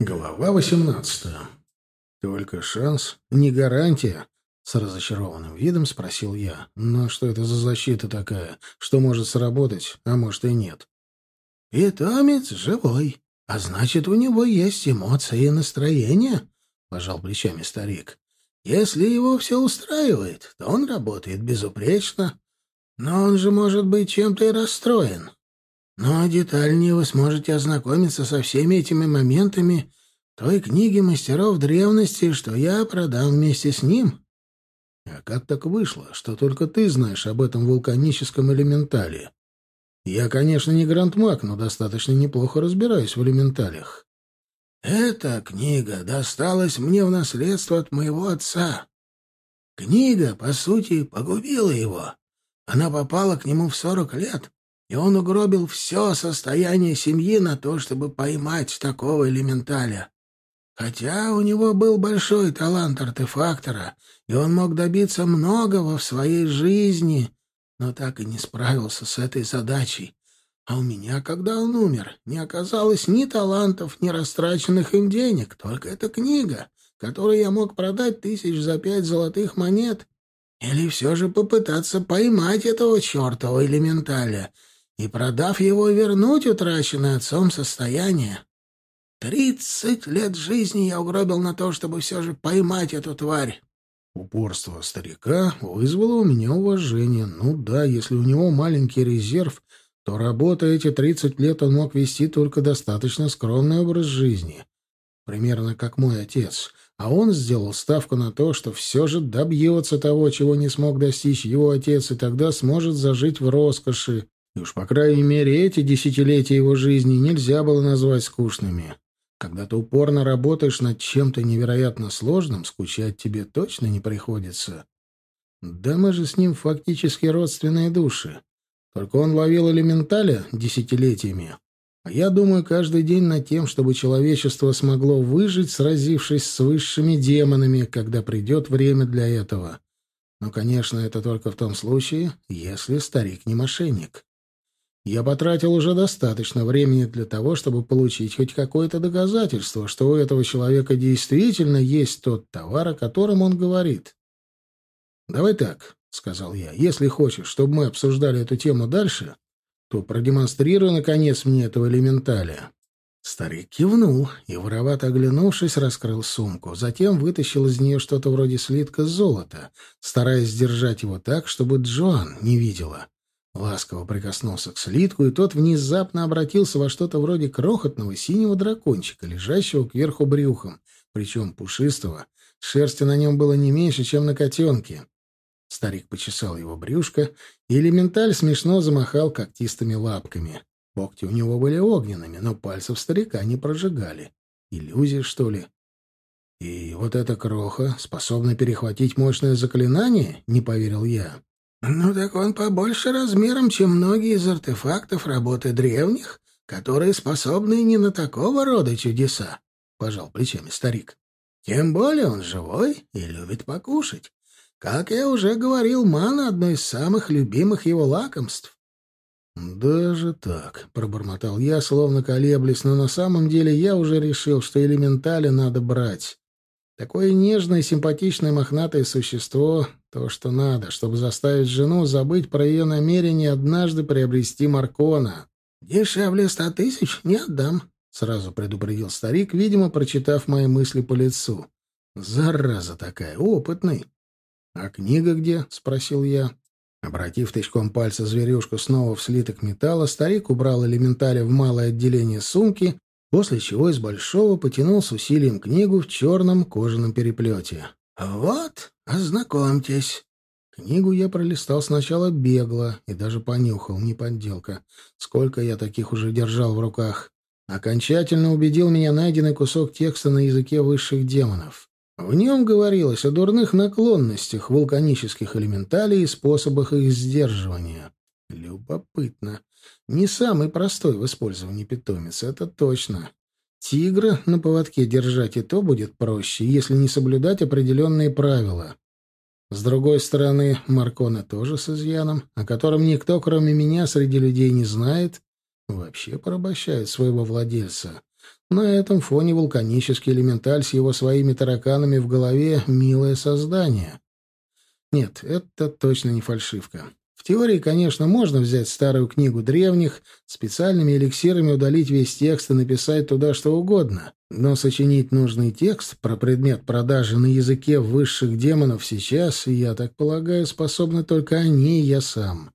Глава восемнадцатая. Только шанс, не гарантия. С разочарованным видом спросил я. Но что это за защита такая? Что может сработать, а может и нет? Питомец живой, а значит, у него есть эмоции и настроение, пожал плечами старик. Если его все устраивает, то он работает безупречно. Но он же может быть чем-то и расстроен. Но детальнее вы сможете ознакомиться со всеми этими моментами той книге мастеров древности, что я продам вместе с ним. А как так вышло, что только ты знаешь об этом вулканическом элементале? Я, конечно, не грандмаг, но достаточно неплохо разбираюсь в элементалях. Эта книга досталась мне в наследство от моего отца. Книга, по сути, погубила его. Она попала к нему в сорок лет, и он угробил все состояние семьи на то, чтобы поймать такого элементаля. Хотя у него был большой талант артефактора, и он мог добиться многого в своей жизни, но так и не справился с этой задачей. А у меня, когда он умер, не оказалось ни талантов, ни растраченных им денег, только эта книга, которую я мог продать тысяч за пять золотых монет. Или все же попытаться поймать этого чертова элементаля — и, продав его, вернуть утраченное отцом состояние. Тридцать лет жизни я угробил на то, чтобы все же поймать эту тварь. Упорство старика вызвало у меня уважение. Ну да, если у него маленький резерв, то, работая эти тридцать лет, он мог вести только достаточно скромный образ жизни. Примерно как мой отец. А он сделал ставку на то, что все же добьется того, чего не смог достичь его отец, и тогда сможет зажить в роскоши. И уж, по крайней мере, эти десятилетия его жизни нельзя было назвать скучными. Когда ты упорно работаешь над чем-то невероятно сложным, скучать тебе точно не приходится. Да мы же с ним фактически родственные души. Только он ловил элементаля десятилетиями. А я думаю каждый день над тем, чтобы человечество смогло выжить, сразившись с высшими демонами, когда придет время для этого. Но, конечно, это только в том случае, если старик не мошенник. Я потратил уже достаточно времени для того, чтобы получить хоть какое-то доказательство, что у этого человека действительно есть тот товар, о котором он говорит. «Давай так», — сказал я, — «если хочешь, чтобы мы обсуждали эту тему дальше, то продемонстрируй, наконец, мне этого элементаля». Старик кивнул и, воровато оглянувшись, раскрыл сумку. Затем вытащил из нее что-то вроде слитка золота, стараясь держать его так, чтобы Джоан не видела. Ласково прикоснулся к слитку, и тот внезапно обратился во что-то вроде крохотного синего дракончика, лежащего кверху брюхом, причем пушистого. Шерсти на нем было не меньше, чем на котенке. Старик почесал его брюшко, и элементаль смешно замахал когтистыми лапками. Когти у него были огненными, но пальцев старика не прожигали. Иллюзия, что ли? И вот эта кроха способна перехватить мощное заклинание? Не поверил я. «Ну так он побольше размером, чем многие из артефактов работы древних, которые способны не на такого рода чудеса», — пожал плечами старик. «Тем более он живой и любит покушать. Как я уже говорил, мана — одно из самых любимых его лакомств». «Даже так», — пробормотал я, словно колеблясь, но на самом деле я уже решил, что элементали надо брать. Такое нежное, симпатичное, мохнатое существо — то, что надо, чтобы заставить жену забыть про ее намерение однажды приобрести Маркона. «Дешевле ста тысяч не отдам», — сразу предупредил старик, видимо, прочитав мои мысли по лицу. «Зараза такая, опытный». «А книга где?» — спросил я. Обратив тычком пальца зверюшку снова в слиток металла, старик убрал элементаря в малое отделение сумки после чего из большого потянул с усилием книгу в черном кожаном переплете. «Вот, ознакомьтесь». Книгу я пролистал сначала бегло и даже понюхал, не подделка. Сколько я таких уже держал в руках. Окончательно убедил меня найденный кусок текста на языке высших демонов. В нем говорилось о дурных наклонностях вулканических элементалей и способах их сдерживания. Любопытно. Не самый простой в использовании питомец, это точно. Тигра на поводке держать и то будет проще, если не соблюдать определенные правила. С другой стороны, Маркона тоже с изъяном, о котором никто, кроме меня, среди людей не знает, вообще порабощает своего владельца. На этом фоне вулканический элементаль с его своими тараканами в голове — милое создание. Нет, это точно не фальшивка. В теории, конечно, можно взять старую книгу древних, специальными эликсирами удалить весь текст и написать туда что угодно. Но сочинить нужный текст про предмет продажи на языке высших демонов сейчас, я так полагаю, способны только они и я сам.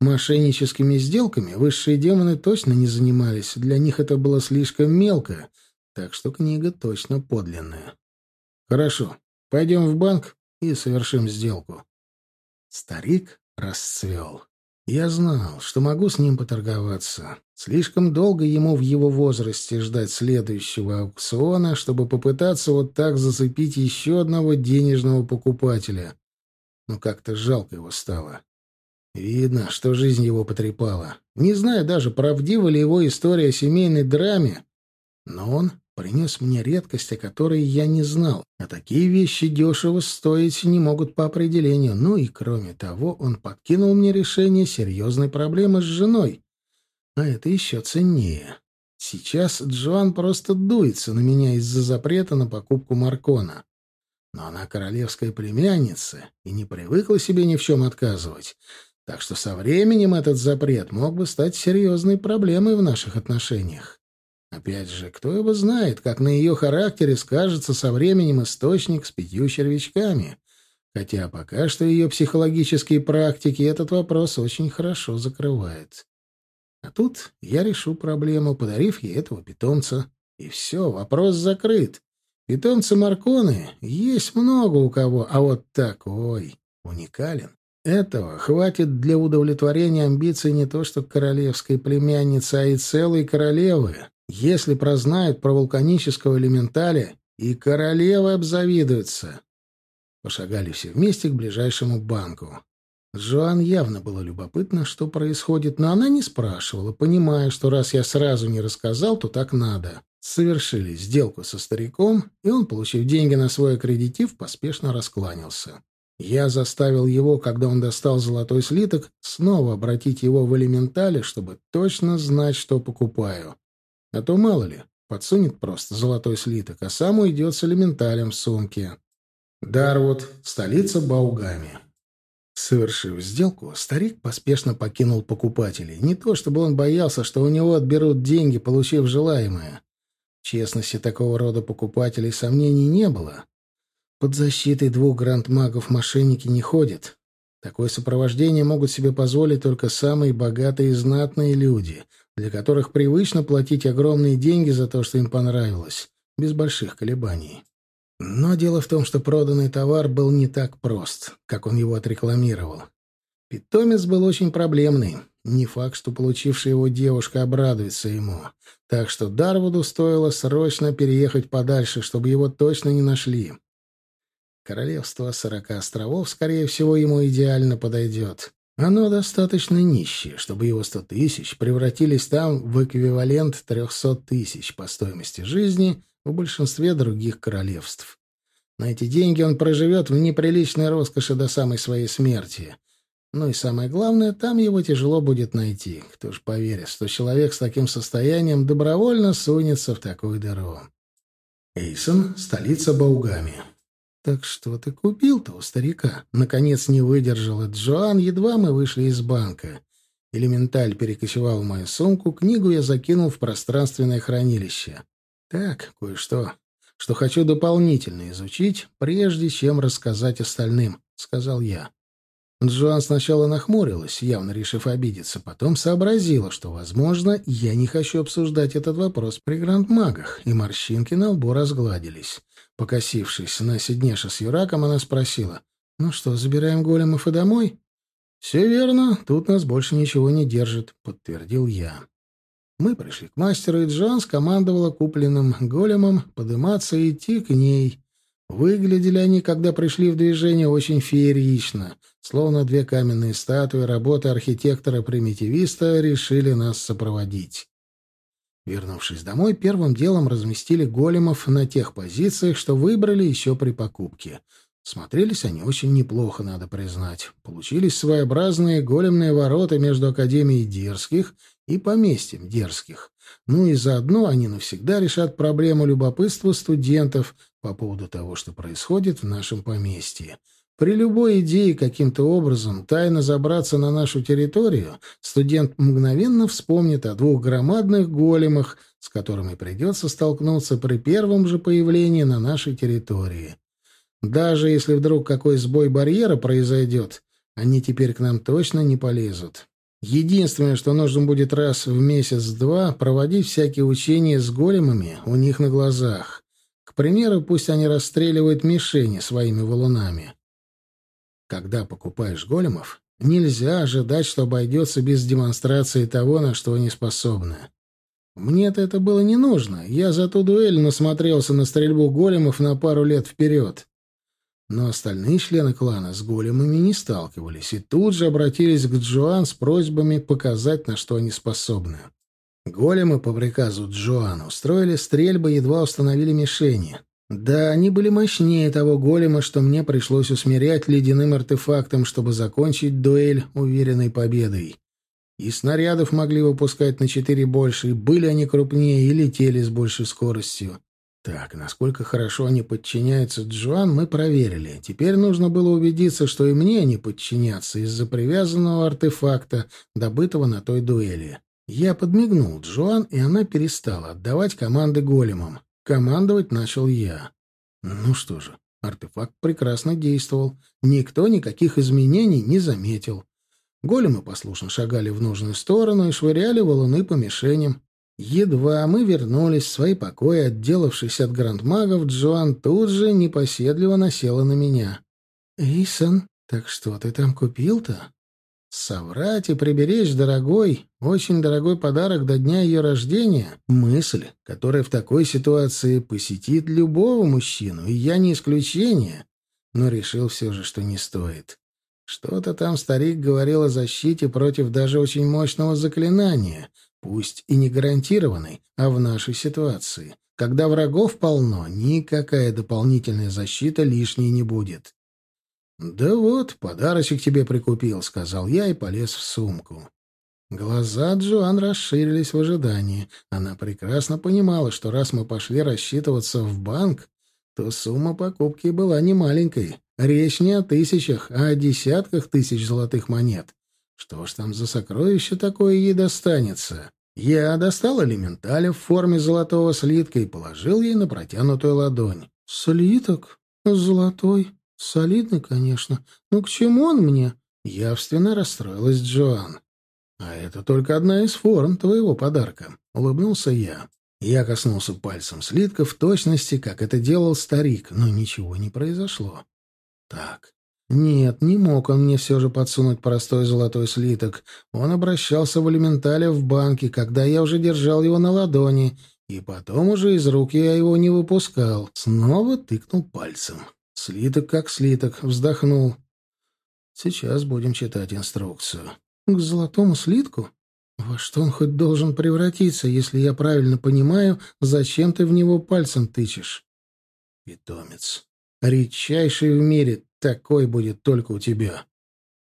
Мошенническими сделками высшие демоны точно не занимались, для них это было слишком мелко, так что книга точно подлинная. Хорошо, пойдем в банк и совершим сделку. Старик расцвел. Я знал, что могу с ним поторговаться. Слишком долго ему в его возрасте ждать следующего аукциона, чтобы попытаться вот так зацепить еще одного денежного покупателя. Но как-то жалко его стало. Видно, что жизнь его потрепала. Не знаю даже, правдива ли его история о семейной драме, но он принес мне редкость, о которой я не знал. А такие вещи дешево стоить не могут по определению. Ну и кроме того, он подкинул мне решение серьезной проблемы с женой. А это еще ценнее. Сейчас Джоан просто дуется на меня из-за запрета на покупку Маркона. Но она королевская племянница и не привыкла себе ни в чем отказывать. Так что со временем этот запрет мог бы стать серьезной проблемой в наших отношениях. Опять же, кто его знает, как на ее характере скажется со временем источник с пятью червячками. Хотя пока что ее психологические практики этот вопрос очень хорошо закрывают. А тут я решу проблему, подарив ей этого питомца. И все, вопрос закрыт. Питомцы Марконы есть много у кого, а вот такой уникален. Этого хватит для удовлетворения амбиций не то что королевской племянницы, а и целой королевы. Если прознают про вулканического элементаля, и королевы обзавидуются. Пошагали все вместе к ближайшему банку. Жоан явно было любопытно, что происходит, но она не спрашивала, понимая, что раз я сразу не рассказал, то так надо. Совершили сделку со стариком, и он, получив деньги на свой аккредитив, поспешно раскланялся. Я заставил его, когда он достал золотой слиток, снова обратить его в элементали, чтобы точно знать, что покупаю. А то, мало ли, подсунет просто золотой слиток, а сам уйдет с элементалем в сумке. Дарвуд, столица Баугами. Совершив сделку, старик поспешно покинул покупателей. Не то чтобы он боялся, что у него отберут деньги, получив желаемое. В честности такого рода покупателей сомнений не было. Под защитой двух гранд-магов мошенники не ходят. Такое сопровождение могут себе позволить только самые богатые и знатные люди, для которых привычно платить огромные деньги за то, что им понравилось, без больших колебаний. Но дело в том, что проданный товар был не так прост, как он его отрекламировал. Питомец был очень проблемный. Не факт, что получившая его девушка обрадуется ему. Так что Дарвуду стоило срочно переехать подальше, чтобы его точно не нашли. Королевство сорока островов, скорее всего, ему идеально подойдет. Оно достаточно нищее, чтобы его сто тысяч превратились там в эквивалент трехсот тысяч по стоимости жизни в большинстве других королевств. На эти деньги он проживет в неприличной роскоши до самой своей смерти. Ну и самое главное, там его тяжело будет найти. Кто ж поверит, что человек с таким состоянием добровольно сунется в такую дыру. Эйсон — столица Баугами. «Так что ты купил-то у старика?» Наконец не выдержала Джоан, едва мы вышли из банка. Элементаль перекочевал в мою сумку, книгу я закинул в пространственное хранилище. «Так, кое-что, что хочу дополнительно изучить, прежде чем рассказать остальным», — сказал я. Джоан сначала нахмурилась, явно решив обидеться, потом сообразила, что, возможно, я не хочу обсуждать этот вопрос при грандмагах, и морщинки на лбу разгладились. Покосившись на Сиднеша с Юраком, она спросила, «Ну что, забираем големов и домой?» «Все верно, тут нас больше ничего не держит», — подтвердил я. Мы пришли к мастеру, и Джон скомандовала купленным големом подниматься и идти к ней. Выглядели они, когда пришли в движение, очень феерично, словно две каменные статуи работы архитектора-примитивиста решили нас сопроводить. Вернувшись домой, первым делом разместили големов на тех позициях, что выбрали еще при покупке. Смотрелись они очень неплохо, надо признать. Получились своеобразные големные ворота между Академией Дерзких и поместьем Дерзких. Ну и заодно они навсегда решат проблему любопытства студентов по поводу того, что происходит в нашем поместье. При любой идее каким-то образом тайно забраться на нашу территорию, студент мгновенно вспомнит о двух громадных големах, с которыми придется столкнуться при первом же появлении на нашей территории. Даже если вдруг какой сбой барьера произойдет, они теперь к нам точно не полезут. Единственное, что нужно будет раз в месяц-два проводить всякие учения с големами у них на глазах. К примеру, пусть они расстреливают мишени своими валунами. Когда покупаешь големов, нельзя ожидать, что обойдется без демонстрации того, на что они способны. Мне-то это было не нужно. Я за ту дуэль насмотрелся на стрельбу големов на пару лет вперед. Но остальные члены клана с големами не сталкивались и тут же обратились к Джоан с просьбами показать, на что они способны. Големы по приказу Джоан устроили стрельбы, едва установили мишени. Да, они были мощнее того голема, что мне пришлось усмирять ледяным артефактом, чтобы закончить дуэль уверенной победой. И снарядов могли выпускать на четыре больше, и были они крупнее, и летели с большей скоростью. Так, насколько хорошо они подчиняются Джоан, мы проверили. Теперь нужно было убедиться, что и мне они подчинятся из-за привязанного артефакта, добытого на той дуэли. Я подмигнул Джоан, и она перестала отдавать команды големам. Командовать начал я. Ну что же, артефакт прекрасно действовал. Никто никаких изменений не заметил. Големы послушно шагали в нужную сторону и швыряли валуны по мишеням. Едва мы вернулись в свои покои, отделавшись от грандмагов, Джоан тут же непоседливо насела на меня. «Эйсон, так что ты там купил-то?» Соврать и приберечь дорогой, очень дорогой подарок до дня ее рождения — мысль, которая в такой ситуации посетит любого мужчину, и я не исключение, но решил все же, что не стоит. Что-то там старик говорил о защите против даже очень мощного заклинания, пусть и не гарантированной, а в нашей ситуации. Когда врагов полно, никакая дополнительная защита лишней не будет. «Да вот, подарочек тебе прикупил», — сказал я и полез в сумку. Глаза Джоан расширились в ожидании. Она прекрасно понимала, что раз мы пошли рассчитываться в банк, то сумма покупки была не маленькой. Речь не о тысячах, а о десятках тысяч золотых монет. Что ж там за сокровище такое ей достанется? Я достал элементаля в форме золотого слитка и положил ей на протянутую ладонь. «Слиток? Золотой?» Солидный, конечно. Но к чему он мне? Явственно расстроилась Джоан. А это только одна из форм твоего подарка, улыбнулся я. Я коснулся пальцем слитка в точности, как это делал старик, но ничего не произошло. Так. Нет, не мог он мне все же подсунуть простой золотой слиток. Он обращался в элементале в банке, когда я уже держал его на ладони, и потом уже из рук я его не выпускал. Снова тыкнул пальцем. Слиток как слиток, вздохнул. Сейчас будем читать инструкцию. К золотому слитку? Во что он хоть должен превратиться, если я правильно понимаю, зачем ты в него пальцем тычешь? Питомец. Редчайший в мире, такой будет только у тебя.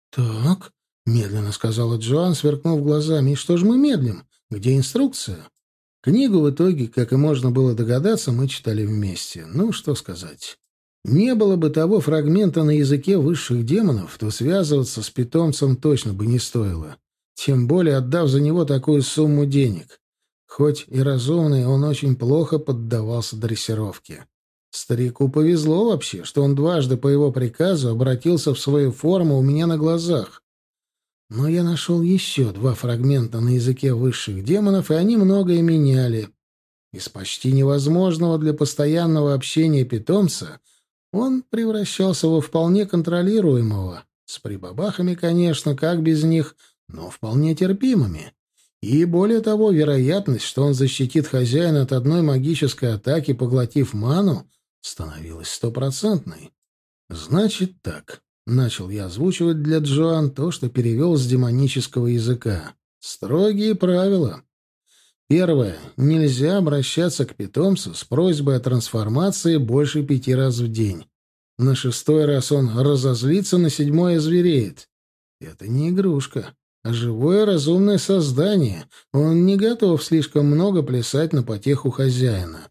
Так, медленно сказала Джоан, сверкнув глазами. И что же мы медлим? Где инструкция? Книгу в итоге, как и можно было догадаться, мы читали вместе. Ну, что сказать. Не было бы того фрагмента на языке высших демонов, то связываться с питомцем точно бы не стоило. Тем более отдав за него такую сумму денег. Хоть и разумный, он очень плохо поддавался дрессировке. Старику повезло вообще, что он дважды по его приказу обратился в свою форму у меня на глазах. Но я нашел еще два фрагмента на языке высших демонов, и они многое меняли. Из почти невозможного для постоянного общения питомца — он превращался во вполне контролируемого, с прибабахами, конечно, как без них, но вполне терпимыми. И более того, вероятность, что он защитит хозяина от одной магической атаки, поглотив ману, становилась стопроцентной. «Значит так», — начал я озвучивать для Джоан то, что перевел с демонического языка. «Строгие правила. Первое. Нельзя обращаться к питомцу с просьбой о трансформации больше пяти раз в день. На шестой раз он разозлится, на седьмой озвереет. Это не игрушка, а живое разумное создание. Он не готов слишком много плясать на потеху хозяина.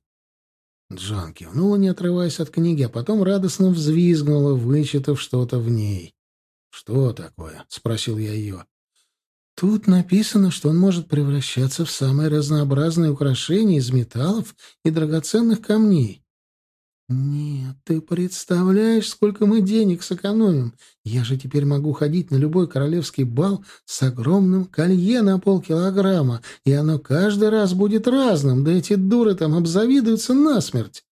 Джан кивнула, не отрываясь от книги, а потом радостно взвизгнула, вычитав что-то в ней. «Что такое?» — спросил я ее. «Тут написано, что он может превращаться в самые разнообразные украшения из металлов и драгоценных камней. «Нет, ты представляешь, сколько мы денег сэкономим? Я же теперь могу ходить на любой королевский бал с огромным колье на полкилограмма, и оно каждый раз будет разным, да эти дуры там обзавидуются насмерть!»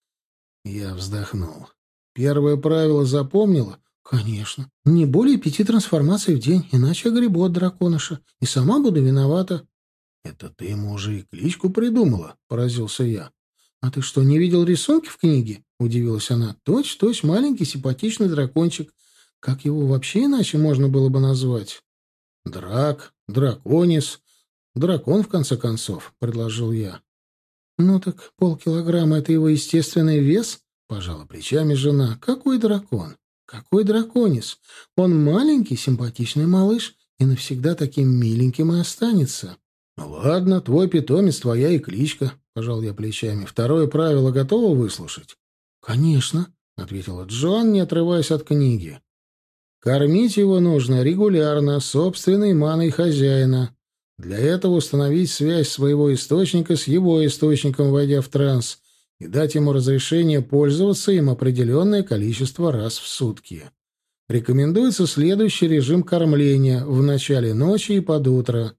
Я вздохнул. Первое правило запомнила? Конечно. Не более пяти трансформаций в день, иначе огребу от драконыша, и сама буду виновата. «Это ты ему уже и кличку придумала?» — поразился я. «А ты что, не видел рисунки в книге?» — удивилась она. «Точь-точь, маленький симпатичный дракончик. Как его вообще иначе можно было бы назвать?» «Драк, драконис, дракон, в конце концов», — предложил я. «Ну так полкилограмма — это его естественный вес?» — пожала плечами жена. «Какой дракон? Какой драконис? Он маленький, симпатичный малыш, и навсегда таким миленьким и останется». «Ладно, твой питомец, твоя и кличка», — пожал я плечами. «Второе правило готово выслушать?» «Конечно», — ответила Джоан, не отрываясь от книги. «Кормить его нужно регулярно, собственной маной хозяина. Для этого установить связь своего источника с его источником, войдя в транс, и дать ему разрешение пользоваться им определенное количество раз в сутки. Рекомендуется следующий режим кормления в начале ночи и под утро.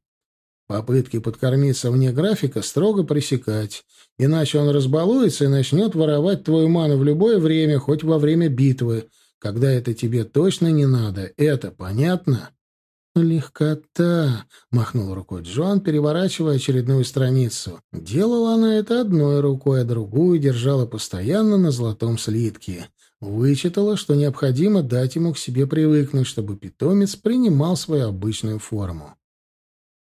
Попытки подкормиться вне графика строго пресекать, иначе он разбалуется и начнет воровать твою ману в любое время, хоть во время битвы, когда это тебе точно не надо. Это понятно? «Легкота!» — махнул рукой Джон, переворачивая очередную страницу. Делала она это одной рукой, а другую держала постоянно на золотом слитке. Вычитала, что необходимо дать ему к себе привыкнуть, чтобы питомец принимал свою обычную форму.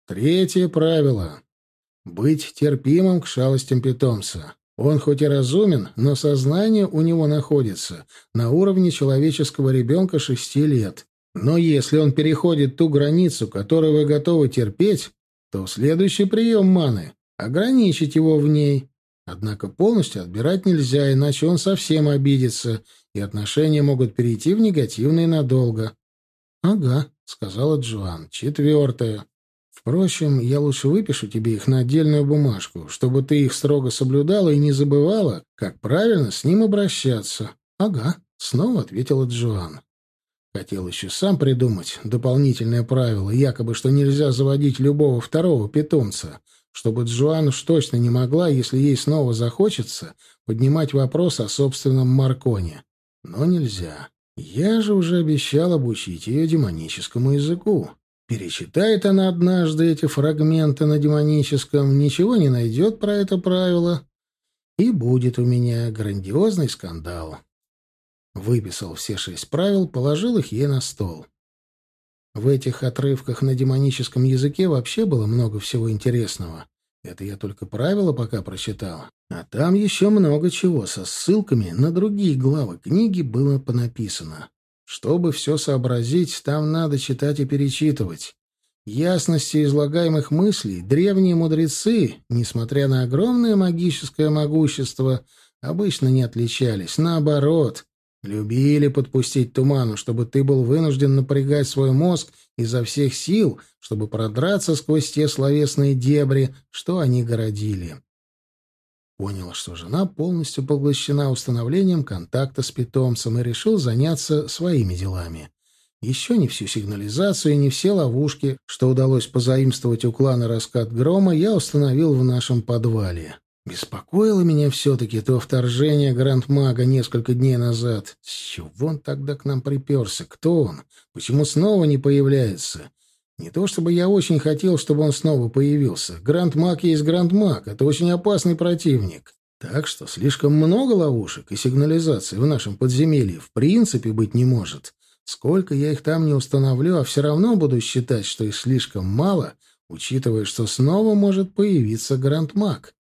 Третье правило — быть терпимым к шалостям питомца. Он хоть и разумен, но сознание у него находится на уровне человеческого ребенка шести лет. Но если он переходит ту границу, которую вы готовы терпеть, то следующий прием маны — ограничить его в ней. Однако полностью отбирать нельзя, иначе он совсем обидится, и отношения могут перейти в негативные надолго. — Ага, — сказала Джоан. — Четвертое. Впрочем, я лучше выпишу тебе их на отдельную бумажку, чтобы ты их строго соблюдала и не забывала, как правильно с ним обращаться. — Ага, — снова ответила Джоан. Хотел еще сам придумать дополнительное правило, якобы, что нельзя заводить любого второго питомца, чтобы Джоан уж точно не могла, если ей снова захочется, поднимать вопрос о собственном Марконе. Но нельзя. Я же уже обещал обучить ее демоническому языку. Перечитает она однажды эти фрагменты на демоническом, ничего не найдет про это правило, и будет у меня грандиозный скандал. Выписал все шесть правил, положил их ей на стол. В этих отрывках на демоническом языке вообще было много всего интересного. Это я только правила пока прочитал. А там еще много чего со ссылками на другие главы книги было понаписано. Чтобы все сообразить, там надо читать и перечитывать. Ясности излагаемых мыслей древние мудрецы, несмотря на огромное магическое могущество, обычно не отличались. Наоборот, любили подпустить туману, чтобы ты был вынужден напрягать свой мозг изо всех сил, чтобы продраться сквозь те словесные дебри, что они городили. Понял, что жена полностью поглощена установлением контакта с питомцем и решил заняться своими делами. Еще не всю сигнализацию и не все ловушки, что удалось позаимствовать у клана «Раскат грома», я установил в нашем подвале. Беспокоило меня все-таки то вторжение Гранд-мага несколько дней назад. С чего он тогда к нам приперся? Кто он? Почему снова не появляется? Не то чтобы я очень хотел, чтобы он снова появился. Гранд-маг есть Гранд-маг. Это очень опасный противник. Так что слишком много ловушек и сигнализаций в нашем подземелье в принципе быть не может. Сколько я их там не установлю, а все равно буду считать, что их слишком мало, учитывая, что снова может появиться Гранд-маг.